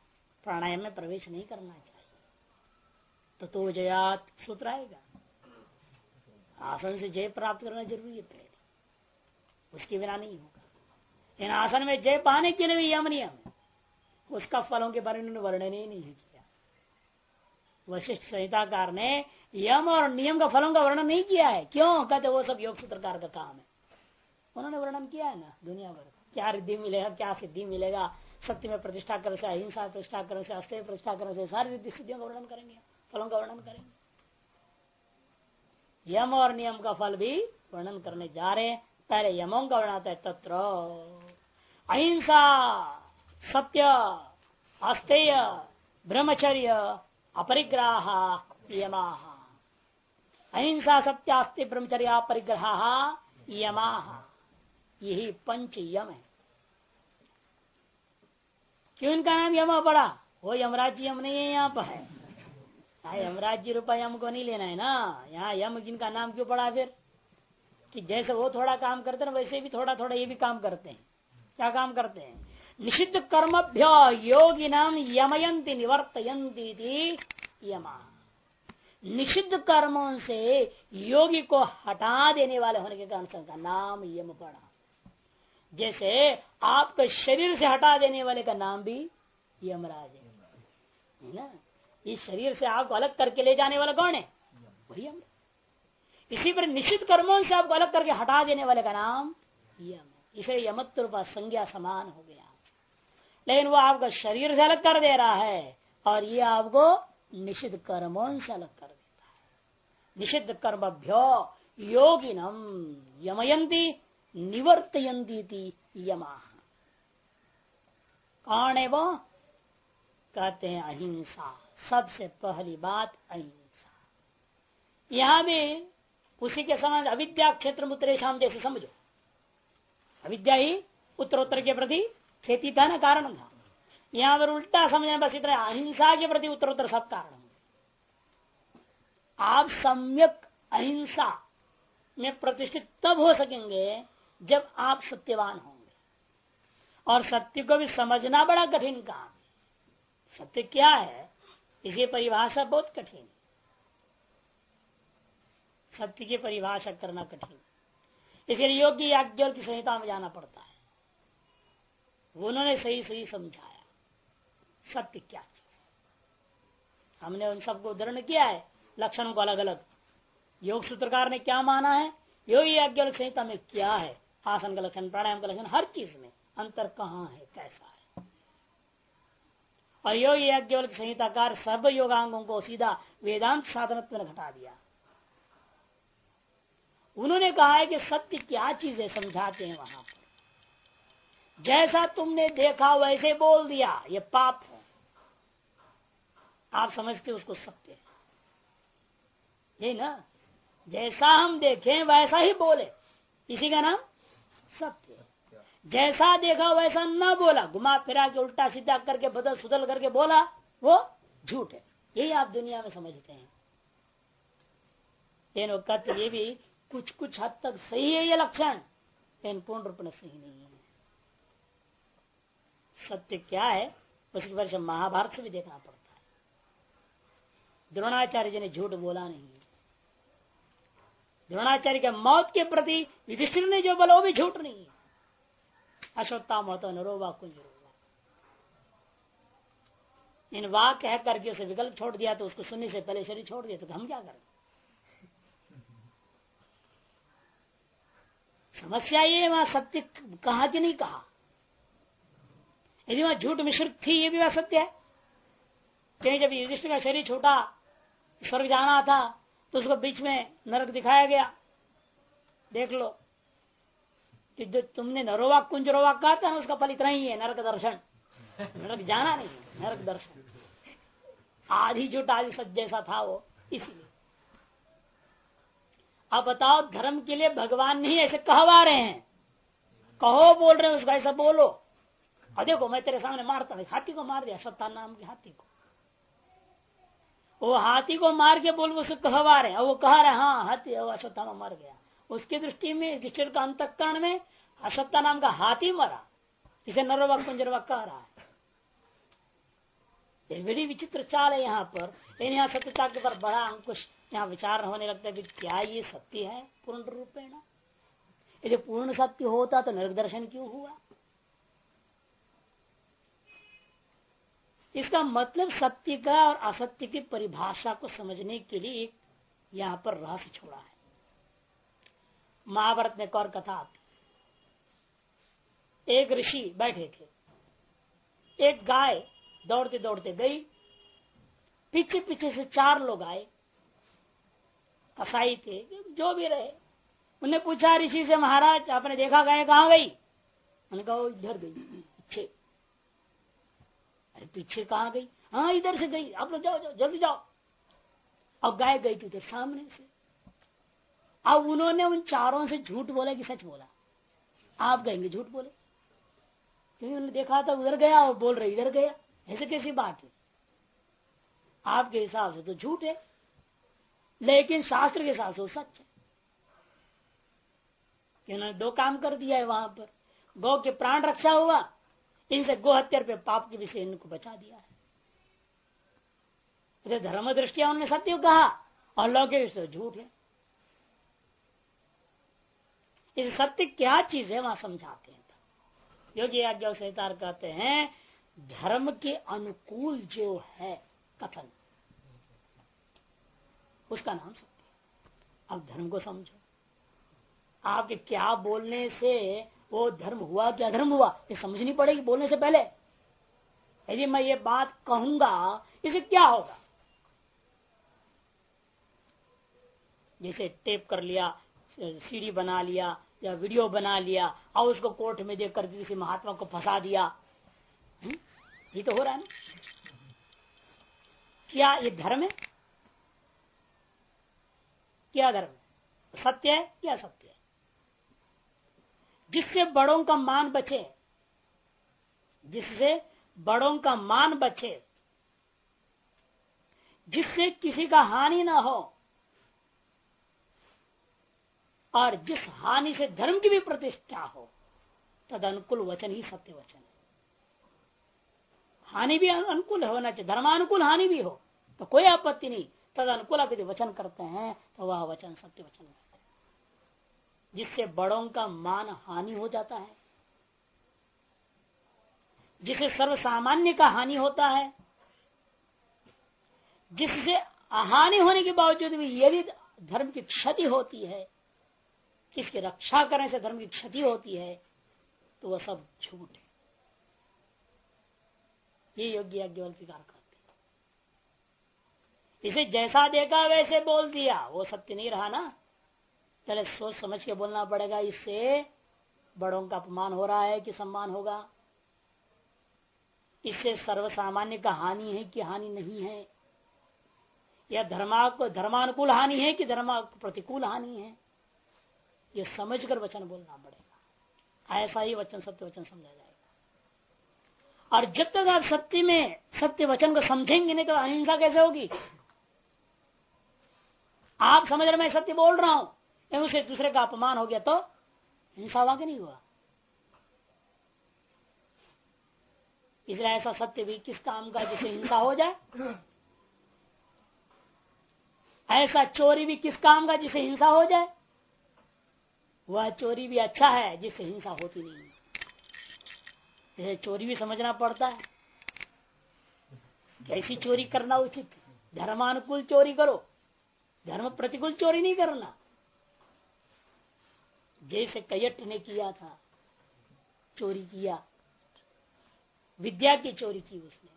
प्राणायाम में प्रवेश नहीं करना चाहिए। तो तो जयात सूत्र आएगा। आसन से जय प्राप्त करना ज़रूरी है पहले। उसके बिना नहीं होगा। इन आसन में जय पाने के लिए यम नियम उसका फलों के बारे में वर्णन ही नहीं किया। वशिष्ठ संहिताकार ने यम और नियम का फलों का वर्णन नहीं किया है। क्यों? कहते वो सब योग सूत्रकार का काम है। उन्होंने वर्णन किया है ना, दुनिया भर क्या रिद्धि मिलेगा, क्या सिद्धि मिलेगा? सत्य में प्रतिष्ठा कर से, अहिंसा प्रतिष्ठा कर से अस्त्य प्रतिष्ठा कर से सारी रिद्धि सिद्धियों का वर्णन करेंगे फलों का वर्णन करेंगे। यम और नियम का फल भी वर्णन करने जा रहे हैं। पहले यमों का वर्णन आता है, तत्र। अहिंसा, सत्य, अस्तेय, ब्रह्मचर्य, अपरिग्रह यमा अहिंसा, सत्य अस्त्य ब्रह्मचर्य, अपरिग्रह यमा यही पंच यम है। क्यों इनका नाम यम पड़ा? वो यमराज यम नहीं है यहाँ पर। है यमराज जी रूपा यम को नहीं लेना है ना। यहाँ यम जिनका नाम क्यों पड़ा फिर? कि जैसे वो थोड़ा काम करते हैं वैसे भी थोड़ा थोड़ा ये भी काम करते हैं। क्या काम करते हैं? निषिद्ध कर्मभ्य योगी नाम यमयंती निवर्तयंती यमा। निषिद्ध कर्मों से योगी को हटा देने वाले होने के कारण का नाम यम पड़ा। जैसे आपके शरीर से हटा देने वाले का नाम भी यमराज है। ना इस शरीर से आपको अलग करके ले जाने वाला कौन है? वही यम। इसी पर निश्चित कर्मों से आपको अलग करके हटा देने वाले का नाम यम। इसे यमत्व रूपा संज्ञा समान हो गया। लेकिन वो आपका शरीर से अलग कर दे रहा है और ये आपको निषिद्ध कर्मों से अलग कर देता है। निषिद्ध कर्मभ्यो योगिनम यमयंती निवर्तयंती यमा। कौन है वो? कहते हैं अहिंसा। सबसे पहली बात अहिंसा। यहाँ भी उसी के समान अविद्या क्षेत्र उत्तरेशम जैसे समझो। अविद्या ही उत्तरोत्तर के प्रति खेती था ना कारण था। यहाँ पर उल्टा समझना बस इतना अहिंसा के प्रति उत्तरोत्तर सब कारण। आप सम्यक अहिंसा में प्रतिष्ठित तब हो सकेंगे जब आप सत्यवान होंगे। और सत्य को भी समझना बड़ा कठिन काम सत्य क्या है? इसी परिभाषा बहुत कठिन सत्य की परिभाषा करना कठिन इसलिए योग्य याज्ञ की संहिता में जाना पड़ता है। उन्होंने सही सही समझाया। सत्य क्या चीज़? हमने उन सबको उदाहरण किया है, लक्षणों को अलग अलग योग सूत्रकार ने क्या माना है? योगी याज्ञ संहिता में क्या है? आसन का लक्षण, प्राणायाम का लक्षण, हर चीज़ में। अंतर कहाँ है? कैसा है? और योगी याज्ञ संहिताकार सर्व योगांगों को सीधा वेदांत साधन घटा दिया। उन्होंने कहा है कि सत्य क्या चीज़ है समझाते हैं वहाँ पर। जैसा तुमने देखा, वैसे बोल दिया, ये पाप है। आप समझते उसको सत्य यही ना? जैसा हम देखें, वैसा ही बोले। इसी का नाम सत्य जैसा देखा, वैसा न बोला। घुमा फिरा के, उल्टा सीधा करके, बदल सुदल करके बोला, वो झूठ है। यही आप दुनिया में समझते हैं। ये भी कुछ कुछ हद तक सही है ये लक्षण। लेकिन पूर्ण रूप में सही नहीं है। सत्य क्या है? उसकी वर्ष महाभारत से भी देखना पड़ता है। द्रोणाचार्य जी ने झूठ बोला नहीं। द्रोणाचार्य के मौत के प्रति युधिष्ठिर ने जो बोला, वो भी झूठ नहीं है। अश्वत्था महतो नरोवा कुंज इन वाक कह करके उसे विकल्प छोड़ दिया तो उसको सुनने से पहले शरीर छोड़ दिया तो हम क्या करें? समस्या ये वहाँ सत्य कहा कि नहीं कहा? यदि वहाँ झूठ मिश्रित थी, ये भी वह सत्य है। कहीं जब युधिष्ठ का शरीर छोटा, स्वर्ग जाना था तो उसको बीच में नरक दिखाया गया। देख लो। कि जो तुमने नरोवा, कुंजरोवा कहा था उसका फल इतना ही है, नरक दर्शन। नरक जाना नहीं नरक दर्शन। आधी झूठ आधी सच जैसा था वो, इसलिए। अब बताओ धर्म के लिए भगवान नहीं ऐसे कहवा रहे हैं। कहो बोल रहे हैं, उसको ऐसा बोलो। और देखो, मैं तेरे सामने मारता हूँ। हाथी को मार दिया, सत्ता नाम के हाथी को। वो हाथी को मार के बोल उसको कहवा रहे हैं। वो कह रहे हाँ हाथी अश्वत्थामा मर गया। उसकी दृष्टि में युधिष्ठिर का अंतकरण में अश्वत्था नाम का हाथी मरा। इसे नरवा कुंजरवा कह रहा है। ये बड़ी विचित्र चाल है यहाँ पर। यहाँ सत्यता के ऊपर बड़ा अंकुश यहाँ विचार होने लगता है कि क्या ये सत्य है पूर्ण रूपेण? यदि पूर्ण सत्य होता तो नरक दर्शन क्यों हुआ? इसका मतलब सत्य का और असत्य की परिभाषा को समझने के लिए यहाँ पर रहस्य छोड़ा है। महाभारत में एक और कथा आती एक ऋषि बैठे थे। एक गाय दौड़ते दौड़ते गई। पीछे पीछे से चार लोग आए। कसाई थे, जो भी रहे। उन्हें पूछा, ऋषि से, महाराज, आपने देखा गाय कहाँ गई? उन्होंने कहा इधर गई, पीछे। अरे, पीछे कहाँ गई? हाँ इधर से गई। आप लोग जाओ जाओ, जल्दी जाओ। और गाय गई थी सामने से। अब उन्होंने उन चारों से झूठ बोला कि सच बोला। आप गएँगे झूठ बोले। क्योंकि उन्होंने देखा था उधर गया और बोल रहे, इधर गया। ऐसे कैसी बात है? आपके हिसाब से तो झूठ है। लेकिन शास्त्र के साथ से वो सच है। उन्होंने दो काम कर दिया है वहाँ पर। गौ के प्राण रक्षा हुआ, इनसे गो हत्या पे पाप के विषय इनको बचा दिया है। धर्म दृष्टिया उन्होंने सत्य कहा, और लौकिक विषय झूठ है। इस सत्य क्या चीज़ है वहाँ समझाते हैं। योगी आज्ञा सहतार कहते हैं, धर्म के अनुकूल जो है, कथन। उसका नाम सत्य अब धर्म को समझो। आपके क्या बोलने से वो धर्म हुआ, क्या धर्म हुआ, ये समझनी पड़ेगी बोलने से पहले। यदि मैं ये बात कहूँगा, इसे क्या होगा? जैसे टेप कर लिया सीडी बना लिया, या वीडियो बना लिया, और उसको कोर्ट में देख कर किसी महात्मा को फंसा दिया। हम्म? ये तो हो रहा है ना? क्या ये धर्म है? क्या धर्म? सत्य है क्या सत्य है? जिससे बड़ों का मान बचे, जिससे बड़ों का मान बचे, जिससे किसी का हानि ना हो, और जिस हानि से धर्म की भी प्रतिष्ठा हो तद अनुकूल वचन ही सत्य वचन है। हानि भी अनुकूल होना चाहिए, धर्मानुकूल हानि भी हो तो कोई आपत्ति नहीं। तद अनुकूल आप यदि वचन करते हैं तो वह वचन सत्य वचन है। जिससे बड़ों का मान हानि हो जाता है। जिसे सर्व सामान्य का हानि होता है। जिससे अहानि होने के बावजूद भी यदि धर्म की क्षति होती है, किसकी रक्षा करने से धर्म की क्षति होती है तो वह सब झूठ है। ये योग्य यज्ञवल स्वीकार करते इसे जैसा देखा वैसे बोल दिया। वो सत्य नहीं रहा ना। पहले सोच समझ के बोलना पड़ेगा। इससे बड़ों का अपमान हो रहा है कि सम्मान होगा। इससे सर्वसामान्य का हानि है कि हानि नहीं है? या धर्मा को धर्मानुकूल हानि है कि धर्मा प्रतिकूल हानि है? ये समझकर वचन बोलना पड़ेगा। ऐसा ही वचन, सत्य वचन समझा जाएगा। और जब तक आप सत्य में, सत्य वचन को समझेंगे नहीं तो अहिंसा कैसे होगी? आप समझ रहे, मैं सत्य बोल रहा हूँ। या उसे दूसरे का अपमान हो गया तो हिंसा हुआ कि नहीं हुआ। इसलिए ऐसा सत्य भी किस काम का जिसे हिंसा हो जाए? ऐसा चोरी भी किस काम का जिसे हिंसा हो जाए? वह चोरी भी अच्छा है जिससे हिंसा होती नहीं जैसे चोरी भी समझना पड़ता है। कैसी चोरी करना उचित? धर्मानुकूल चोरी करो। धर्म प्रतिकूल चोरी नहीं करना। जैसे कैयट ने किया था, चोरी किया, विद्या की चोरी की उसने।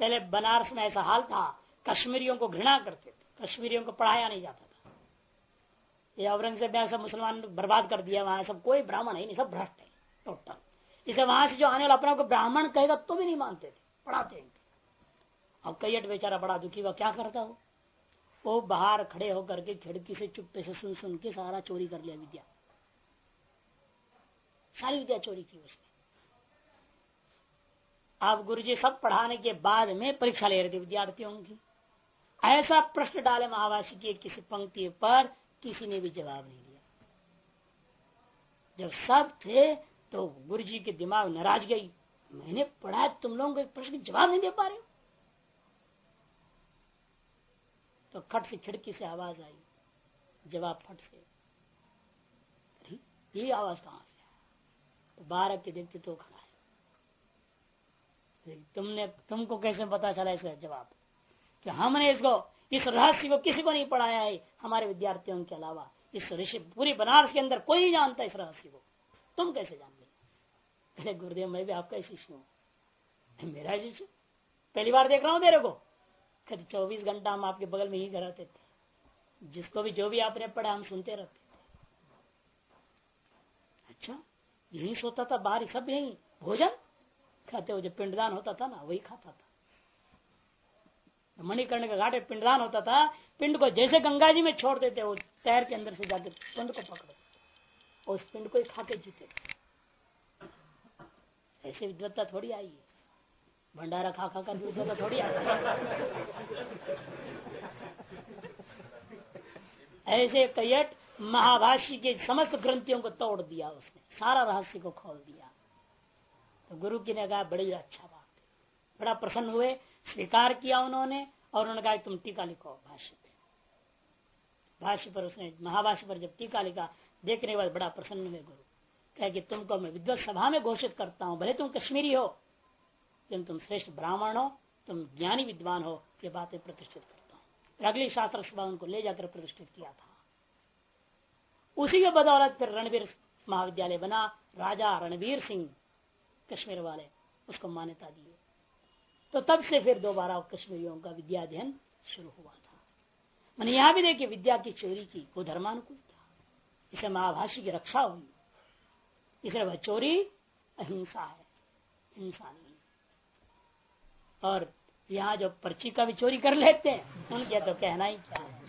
पहले बनारस में ऐसा हाल था, कश्मीरियों को घृणा करते थे, कश्मीरियों को पढ़ाया नहीं जाता था। ये औरंगज़ेब ने सब मुसलमान बर्बाद कर दिया, वहाँ सब कोई ब्राह्मण है नहीं, सब भ्रष्ट है, टोटल। इसे वहाँ से जो आने वाला अपना को ब्राह्मण कहेगा तो भी नहीं मानते थे, पढ़ाते अब कैयट बेचारा बड़ा दुखी हुआ क्या करता हो? वो बाहर खड़े होकर के खिड़की से चुप्पे से सुन सुन के सारा चोरी कर लिया विद्या। सारी विद्या चोरी की उसने। आप गुरु जी सब पढ़ाने के बाद में परीक्षा ले रहे थे विद्यार्थियों की। ऐसा प्रश्न डाले महावासी की किसी पंक्ति पर किसी ने भी जवाब नहीं दिया। जब सब थे तो गुरु जी के दिमाग नाराज़ गई। मैंने पढ़ा, तुम लोगों को एक प्रश्न जवाब नहीं दे पा रहे तो खट से खिड़की से आवाज़ आई। जवाब फट से। ये आवाज़ कहाँ से तो बारह के देखते तो खड़ा है। तुमने, तुमको कैसे पता चला इसका जवाब? कि हमने इसको, इस रहस्य को किसी को नहीं पढ़ाया है। हमारे विद्यार्थियों के अलावा इस ऋषि, पूरी बनारस के अंदर कोई नहीं जानता इस रहस्य को। तुम कैसे जान गए? गुरुदेव, मैं भी आपका शिष्य हूँ। मेरा शिष्य पहली बार देख रहा हूँ तेरे को। कभी चौबीस घंटा हम आपके बगल में ही रहते थे। जिसको भी जो भी आपने पढ़ा, हम सुनते रहते थे। अच्छा यही सोता था, बाहर सब यही, भोजन? खाते हो जो पिंडदान होता था ना, वही खाता था। मणिकर्ण का घाट पिंडदान होता था, पिंड को जैसे गंगा जी में छोड़ देते, वो तैर के अंदर से जाकर पिंड को पकड़ो। उस पिंड को ही खा के जीते। ऐसे विद्वत्ता थोड़ी आई है। भंडारा खा खा कर विद्वत्ता थोड़ी आई ऐसे कैयट महाभाष्य के समस्त ग्रंथियों को तोड़ दिया उसने, सारा रहस्य को खोल दिया। तो गुरु की ने कहा, बड़ी अच्छा बात बड़ा प्रसन्न हुए, स्वीकार किया उन्होंने और उन्होंने कहा, तुम टीका लिखो भाष्य पे। भाष्य पर उसने, महाभाष्य पर जब टीका लिखा, देखने के बाद बड़ा प्रसन्न हुए गुरु। कह कि, तुमको मैं विद्वत सभा में घोषित करता हूँ, भले तुम कश्मीरी हो लेकिन तुम श्रेष्ठ ब्राह्मण हो, तुम ज्ञानी विद्वान हो, ये बातें प्रतिष्ठित करता हूँ। अगली शास्त्र उनको ले जाकर प्रतिष्ठित किया था। उसी के बदौलत फिर रणवीर महाविद्यालय बना। राजा रणवीर सिंह, कश्मीर वाले, उसको मान्यता दिए। तो तब से फिर दोबारा कश्मीरियों का विद्या अध्ययन शुरू हुआ था। मैंने यहाँ भी देखिए विद्या की चोरी की, वो धर्मानुकूल था। इसे महाभाषी की रक्षा हुई। इसलिए वह चोरी अहिंसा है हिंसा नहीं और यहाँ जो पर्ची का भी चोरी कर लेते हैं, उनके तो कहना ही क्या है।